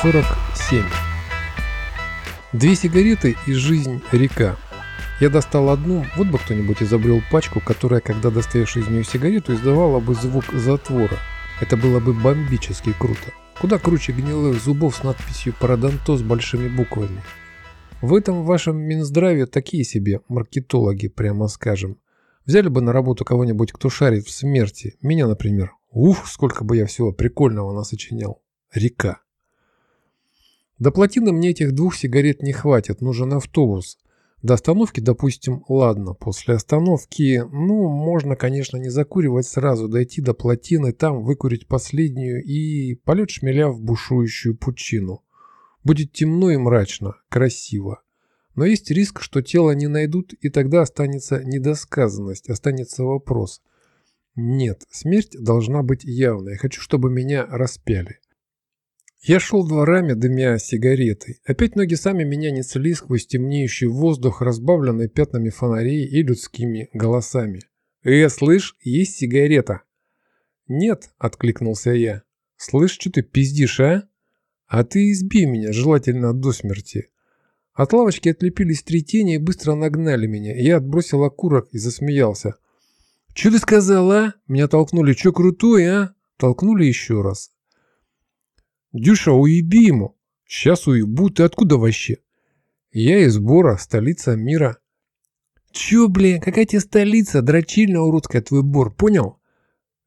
47. Две сигареты и жизнь река. Я достал одну, вот бы кто-нибудь изобрел пачку, которая, когда достаешь из нее сигарету, издавала бы звук затвора. Это было бы бомбически круто. Куда круче гнилых зубов с надписью «Парадонтоз» большими буквами. В этом вашем Минздраве такие себе маркетологи, прямо скажем. Взяли бы на работу кого-нибудь, кто шарит в смерти. Меня, например. Ух, сколько бы я всего прикольного насочинял. Река. До плотины мне этих двух сигарет не хватит, нужен автобус. До остановки, допустим, ладно. После остановки, ну, можно, конечно, не закуривать сразу, дойти до плотины, там выкурить последнюю и полет шмеля в бушующую пучину. Будет темно и мрачно, красиво. Но есть риск, что тело не найдут, и тогда останется недосказанность, останется вопрос. Нет, смерть должна быть явной. Хочу, чтобы меня распяли. Я шел дворами, дымя сигаретой. Опять ноги сами меня несли сквозь темнеющий воздух, разбавленный пятнами фонарей и людскими голосами. «Э, слышь, есть сигарета?» «Нет», — откликнулся я. «Слышь, что ты пиздишь, а?» «А ты избей меня, желательно до смерти». От лавочки отлепились три тени и быстро нагнали меня. Я отбросил окурок и засмеялся. «Чё ты сказал, а? Меня толкнули. Чё крутой, а?» Толкнули еще раз. «Дюша, уеби ему!» «Сейчас уебу. Ты откуда вообще?» «Я из Бора, столица мира». «Чё, блин, какая тебе столица? Дрочильная уродская твой Бор, понял?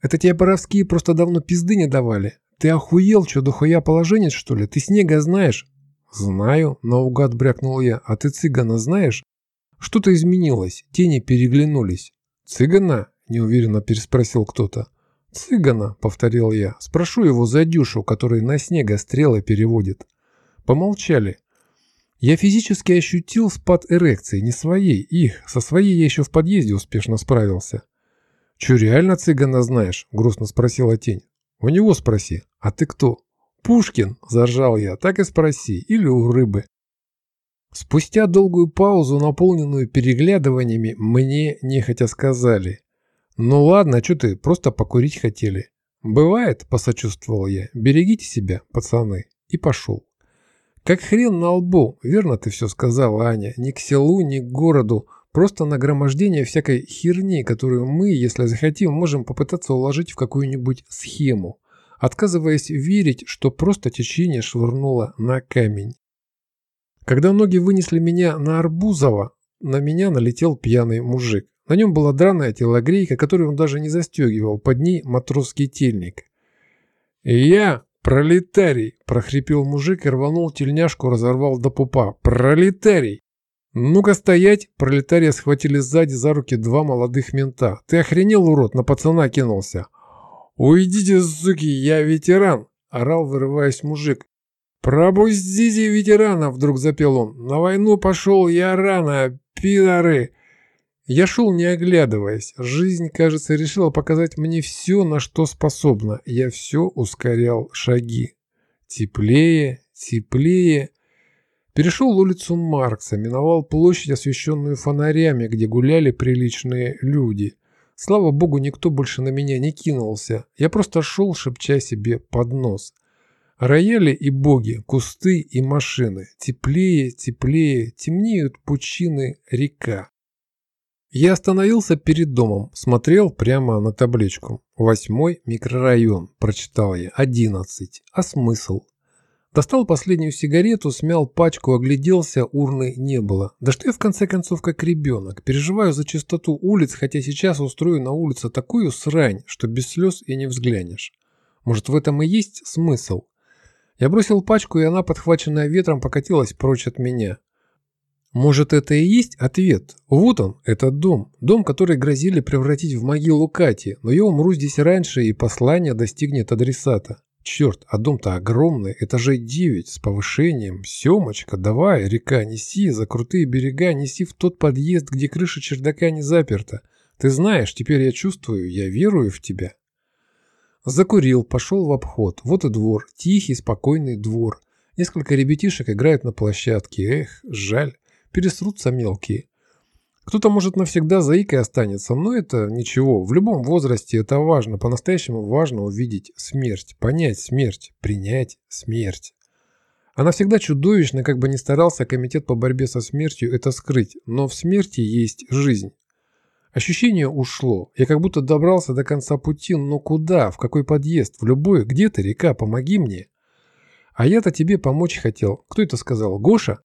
Это тебе боровские просто давно пизды не давали. Ты охуел, чё, дохуя положенец, что ли? Ты снега знаешь?» «Знаю», — наугад брякнул я. «А ты цыгана знаешь?» Что-то изменилось, тени переглянулись. «Цыгана?» – неуверенно переспросил кто-то. «Цыгана», — повторил я. «Спрошу его за Дюшу, который на снега стрелы переводит». Помолчали. Я физически ощутил спад эрекции, не своей, их. Со своей я еще в подъезде успешно справился. «Че, реально цыгана знаешь?» — грустно спросила тень. «У него спроси. А ты кто?» «Пушкин», — заржал я. «Так и спроси. Или у рыбы». Спустя долгую паузу, наполненную переглядываниями, мне нехотя сказали. «Ну ладно, а что ты, просто покурить хотели». «Бывает», – посочувствовал я. «Берегите себя, пацаны». И пошел. «Как хрен на лбу, верно ты все сказала, Аня. Ни к селу, ни к городу. Просто нагромождение всякой херни, которую мы, если захотим, можем попытаться уложить в какую-нибудь схему, отказываясь верить, что просто течение швырнуло на камень. Когда ноги вынесли меня на Арбузово, на меня налетел пьяный мужик. На нем была драная телогрейка, которую он даже не застегивал, под ней матросский тельник. «Я пролетарий!» – прохрипел мужик и рванул тельняшку, разорвал до пупа. «Пролетарий!» «Ну-ка стоять!» – пролетария схватили сзади за руки два молодых мента. «Ты охренел, урод?» – на пацана кинулся. «Уйдите, суки, я ветеран!» – орал, вырываясь мужик. «Пропустите ветерана!» – вдруг запел он. «На войну пошел я рано, пидоры!» Я шел не оглядываясь. Жизнь, кажется, решила показать мне все, на что способна. Я все ускорял шаги. Теплее, теплее. Перешел улицу Маркса, миновал площадь, освещенную фонарями, где гуляли приличные люди. Слава богу, никто больше на меня не кинулся. Я просто шел, шепча себе под нос. Рояли и боги, кусты и машины. Теплее, теплее, темнеют пучины река. Я остановился перед домом, смотрел прямо на табличку. «Восьмой микрорайон», прочитал я, «одиннадцать». А смысл? Достал последнюю сигарету, смял пачку, огляделся, урны не было. Да что я в конце концов как ребенок. Переживаю за чистоту улиц, хотя сейчас устрою на улице такую срань, что без слез и не взглянешь. Может в этом и есть смысл? Я бросил пачку, и она, подхваченная ветром, покатилась прочь от меня. Может, это и есть ответ? Вот он, этот дом. Дом, который грозили превратить в могилу Кати, но я умру здесь раньше, и послание достигнет адресата. Черт, а дом-то огромный, этажей девять, с повышением. Семочка, давай, река, неси, за крутые берега, неси в тот подъезд, где крыша чердака не заперта. Ты знаешь, теперь я чувствую, я верую в тебя. Закурил, пошел в обход. Вот и двор. Тихий, спокойный двор. Несколько ребятишек играют на площадке. Эх, жаль. Пересрутся мелкие. Кто-то, может, навсегда заикой останется, но это ничего. В любом возрасте это важно. По-настоящему важно увидеть смерть, понять смерть, принять смерть. Она всегда чудовищна, как бы ни старался комитет по борьбе со смертью это скрыть, но в смерти есть жизнь. Ощущение ушло. Я как будто добрался до конца пути, но куда? В какой подъезд? В любой? Где ты, река? Помоги мне. А я-то тебе помочь хотел. Кто это сказал? Гоша?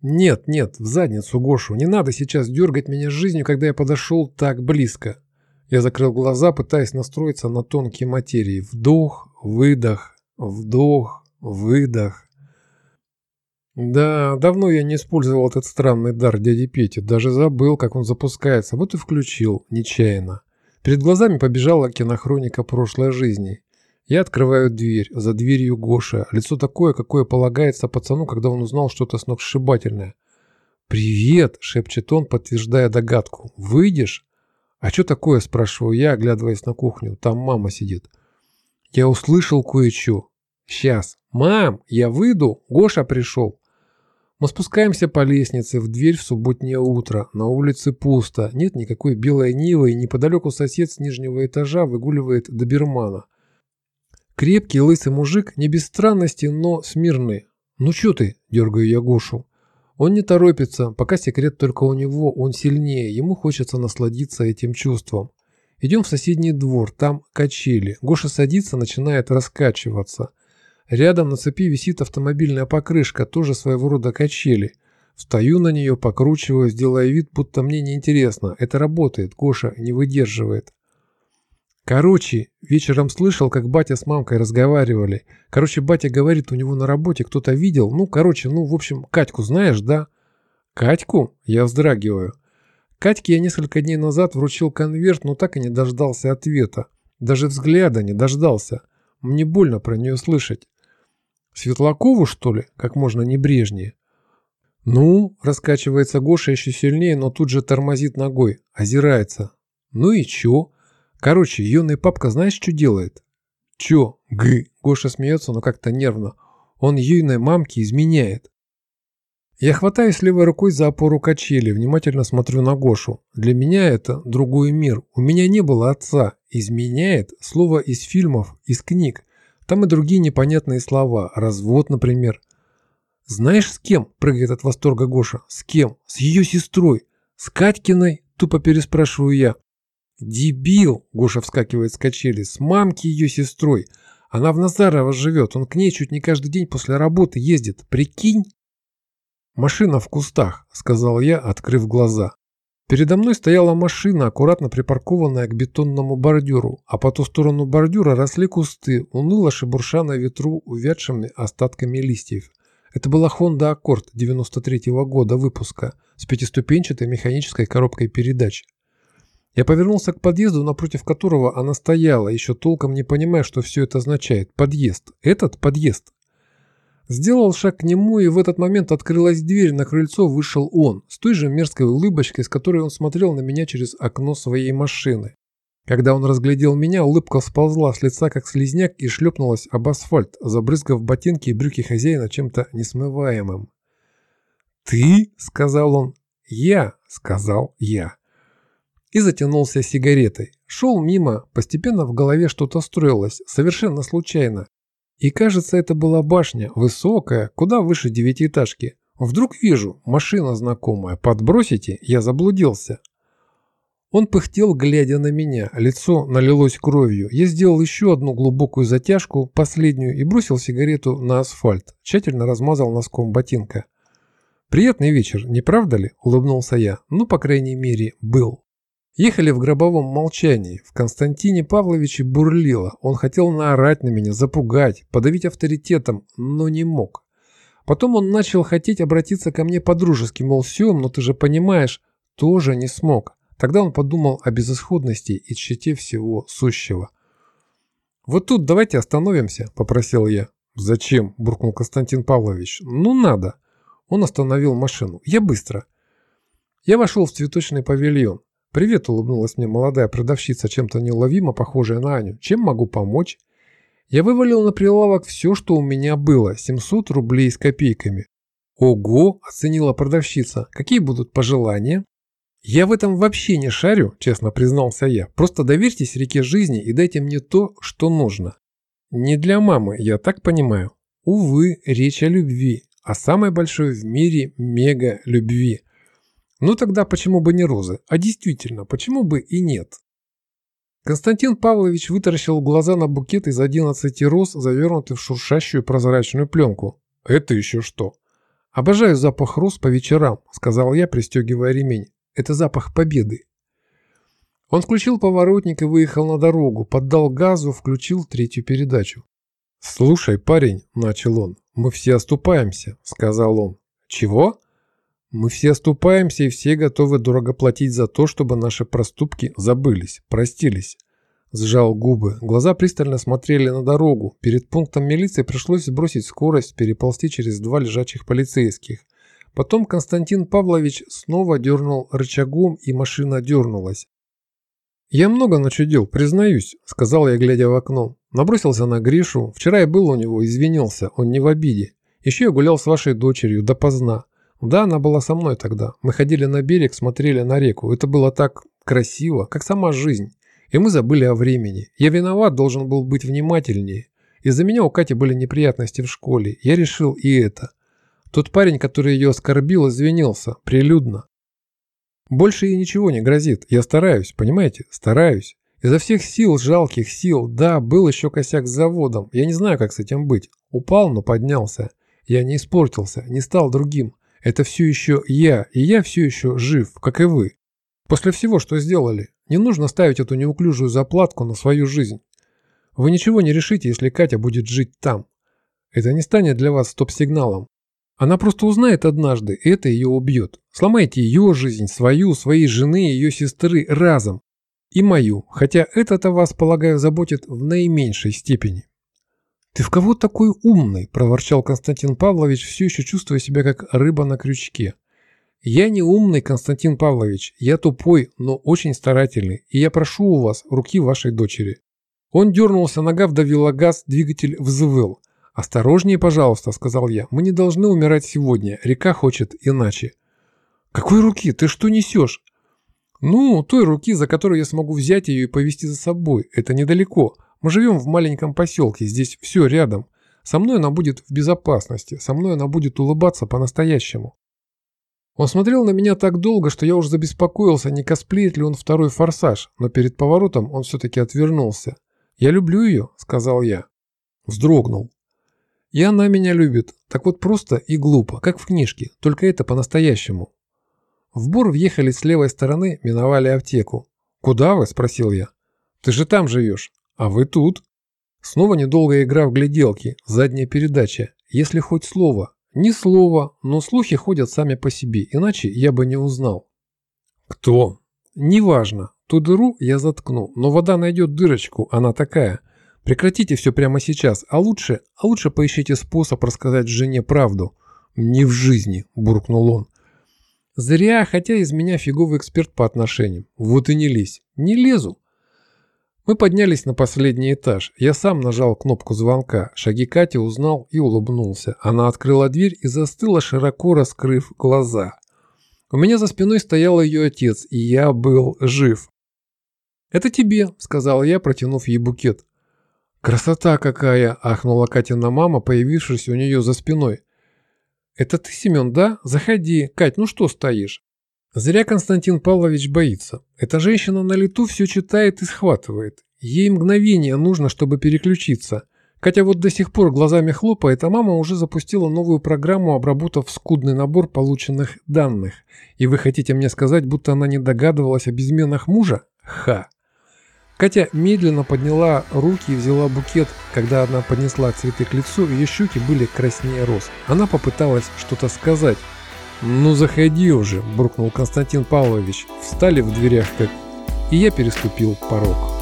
Нет, нет, в задницу Гошу. Не надо сейчас дергать меня жизнью, когда я подошел так близко. Я закрыл глаза, пытаясь настроиться на тонкие материи. Вдох, выдох, вдох, выдох. Да, давно я не использовал этот странный дар дяди Пети. Даже забыл, как он запускается. Вот и включил, нечаянно. Перед глазами побежала кинохроника прошлой жизни. Я открываю дверь. За дверью Гоша. Лицо такое, какое полагается пацану, когда он узнал что-то сногсшибательное. «Привет!» – шепчет он, подтверждая догадку. «Выйдешь?» «А что такое?» – спрашиваю я, оглядываясь на кухню. Там мама сидит. «Я услышал кое-что. Сейчас. Мам, я выйду. Гоша пришел». Мы спускаемся по лестнице в дверь в субботнее утро. На улице пусто. Нет никакой белой нивы, и неподалеку сосед с нижнего этажа выгуливает добермана. Крепкий лысый мужик, не без странности, но смирный. «Ну чё ты?» – дергаю я Гошу. Он не торопится, пока секрет только у него, он сильнее, ему хочется насладиться этим чувством. Идем в соседний двор, там качели. Гоша садится, начинает раскачиваться. Рядом на цепи висит автомобильная покрышка, тоже своего рода качели. Встаю на нее, покручиваю, делая вид, будто мне неинтересно. Это работает, Гоша не выдерживает. Короче, вечером слышал, как батя с мамкой разговаривали. Короче, батя говорит, у него на работе кто-то видел. Ну, короче, ну, в общем, Катьку знаешь, да? Катьку? Я вздрагиваю. Катьке я несколько дней назад вручил конверт, но так и не дождался ответа. Даже взгляда не дождался. Мне больно про нее слышать. Светлакову, что ли? Как можно небрежнее. Ну, раскачивается Гоша еще сильнее, но тут же тормозит ногой, озирается. Ну и чё? Короче, юный папка знаешь, что делает? Чё? Г. Гоша смеется, но как-то нервно. Он юной мамке изменяет. Я хватаюсь левой рукой за опору качели, внимательно смотрю на Гошу. Для меня это другой мир. У меня не было отца. Изменяет слово из фильмов, из книг. Там и другие непонятные слова. Развод, например. Знаешь, с кем? Прыгает от восторга Гоша. С кем? С ее сестрой. С Катькиной? Тупо переспрашиваю я. «Дебил!» – Гоша вскакивает с качели. «С мамки ее сестрой. Она в Назарово живет. Он к ней чуть не каждый день после работы ездит. Прикинь?» «Машина в кустах», – сказал я, открыв глаза. Передо мной стояла машина, аккуратно припаркованная к бетонному бордюру, а по ту сторону бордюра росли кусты, уныло шебурша на ветру увядшими остатками листьев. Это была Honda Accord 93 -го года выпуска с пятиступенчатой механической коробкой передач. Я повернулся к подъезду, напротив которого она стояла, еще толком не понимая, что все это означает. Подъезд. Этот подъезд. Сделал шаг к нему, и в этот момент открылась дверь, на крыльцо вышел он, с той же мерзкой улыбочкой, с которой он смотрел на меня через окно своей машины. Когда он разглядел меня, улыбка сползла с лица, как слизняк, и шлепнулась об асфальт, забрызгав ботинки и брюки хозяина чем-то несмываемым. «Ты?» – сказал он. «Я», – сказал я и затянулся сигаретой. Шел мимо, постепенно в голове что-то строилось, совершенно случайно. И кажется, это была башня, высокая, куда выше девятиэтажки. Вдруг вижу, машина знакомая, подбросите, я заблудился. Он пыхтел, глядя на меня, лицо налилось кровью. Я сделал еще одну глубокую затяжку, последнюю, и бросил сигарету на асфальт, тщательно размазал носком ботинка. «Приятный вечер, не правда ли?» – улыбнулся я. «Ну, по крайней мере, был». Ехали в гробовом молчании. В Константине Павловиче бурлило. Он хотел наорать на меня, запугать, подавить авторитетом, но не мог. Потом он начал хотеть обратиться ко мне по-дружески, мол, Сем, но ты же понимаешь, тоже не смог. Тогда он подумал о безысходности и тщете всего сущего. «Вот тут давайте остановимся», – попросил я. «Зачем?» – буркнул Константин Павлович. «Ну надо». Он остановил машину. «Я быстро». Я вошел в цветочный павильон. «Привет», – улыбнулась мне молодая продавщица, чем-то неуловимо похожая на Аню. «Чем могу помочь?» Я вывалил на прилавок все, что у меня было, 700 рублей с копейками. «Ого!» – оценила продавщица. «Какие будут пожелания?» «Я в этом вообще не шарю», – честно признался я. «Просто доверьтесь реке жизни и дайте мне то, что нужно». «Не для мамы, я так понимаю». Увы, речь о любви, о самой большой в мире мега-любви. Ну тогда почему бы не розы? А действительно, почему бы и нет? Константин Павлович вытаращил глаза на букет из 11 роз, завернутый в шуршащую прозрачную пленку. «Это еще что?» «Обожаю запах роз по вечерам», — сказал я, пристегивая ремень. «Это запах победы». Он включил поворотник и выехал на дорогу, поддал газу, включил третью передачу. «Слушай, парень», — начал он, — «мы все оступаемся», — сказал он. «Чего?» «Мы все оступаемся и все готовы дорого платить за то, чтобы наши проступки забылись, простились». Сжал губы, глаза пристально смотрели на дорогу. Перед пунктом милиции пришлось сбросить скорость, переползти через два лежачих полицейских. Потом Константин Павлович снова дернул рычагом, и машина дернулась. «Я много начудил, признаюсь», — сказал я, глядя в окно. Набросился на Гришу. Вчера я был у него, извинился, он не в обиде. Еще я гулял с вашей дочерью допоздна. Да, она была со мной тогда. Мы ходили на берег, смотрели на реку. Это было так красиво, как сама жизнь. И мы забыли о времени. Я виноват, должен был быть внимательнее. Из-за меня у Кати были неприятности в школе. Я решил и это. Тот парень, который ее оскорбил, извинился. Прилюдно. Больше ей ничего не грозит. Я стараюсь, понимаете? Стараюсь. Изо всех сил, жалких сил. Да, был еще косяк с заводом. Я не знаю, как с этим быть. Упал, но поднялся. Я не испортился, не стал другим. Это все еще я, и я все еще жив, как и вы. После всего, что сделали, не нужно ставить эту неуклюжую заплатку на свою жизнь. Вы ничего не решите, если Катя будет жить там. Это не станет для вас стоп-сигналом. Она просто узнает однажды, и это ее убьет. Сломайте ее жизнь, свою, своей жены и ее сестры разом. И мою, хотя это-то вас, полагаю, заботит в наименьшей степени. «Ты в кого такой умный?» – проворчал Константин Павлович, все еще чувствуя себя как рыба на крючке. «Я не умный, Константин Павлович. Я тупой, но очень старательный, и я прошу у вас руки вашей дочери». Он дернулся, нога вдавила газ, двигатель взвыл. «Осторожнее, пожалуйста», — сказал я. «Мы не должны умирать сегодня. Река хочет иначе». «Какой руки? Ты что несешь?» «Ну, той руки, за которую я смогу взять ее и повезти за собой. Это недалеко. Мы живем в маленьком поселке, здесь все рядом. Со мной она будет в безопасности, со мной она будет улыбаться по-настоящему». Он смотрел на меня так долго, что я уже забеспокоился, не косплеит ли он второй форсаж, но перед поворотом он все-таки отвернулся. «Я люблю ее», — сказал я. Вздрогнул. И она меня любит. Так вот просто и глупо, как в книжке, только это по-настоящему. В Бор въехали с левой стороны, миновали аптеку. «Куда вы?» – спросил я. «Ты же там живешь. А вы тут?» Снова недолгая игра в гляделки, задняя передача. Если хоть слово. Ни слова, но слухи ходят сами по себе, иначе я бы не узнал. «Кто?» «Неважно. Ту дыру я заткну, но вода найдет дырочку, она такая. Прекратите все прямо сейчас, а лучше, а лучше поищите способ рассказать жене правду. Не в жизни, буркнул он. Зря, хотя из меня фиговый эксперт по отношениям. Вот и не лезь. Не лезу. Мы поднялись на последний этаж. Я сам нажал кнопку звонка. Шаги Кати узнал и улыбнулся. Она открыла дверь и застыла, широко раскрыв глаза. У меня за спиной стоял ее отец, и я был жив. «Это тебе», — сказал я, протянув ей букет. «Красота какая!» – ахнула Катина мама, появившись у нее за спиной. «Это ты, Семен, да? Заходи. Кать, ну что стоишь?» Зря Константин Павлович боится. Эта женщина на лету все читает и схватывает. Ей мгновение нужно, чтобы переключиться. Катя вот до сих пор глазами хлопает, а мама уже запустила новую программу, обработав скудный набор полученных данных. И вы хотите мне сказать, будто она не догадывалась о безменах мужа? Ха! Катя медленно подняла руки и взяла букет. Когда она поднесла цветы к лицу, ее щеки были краснее роз. Она попыталась что-то сказать. «Ну заходи уже», – буркнул Константин Павлович. Встали в дверях как... И я переступил порог.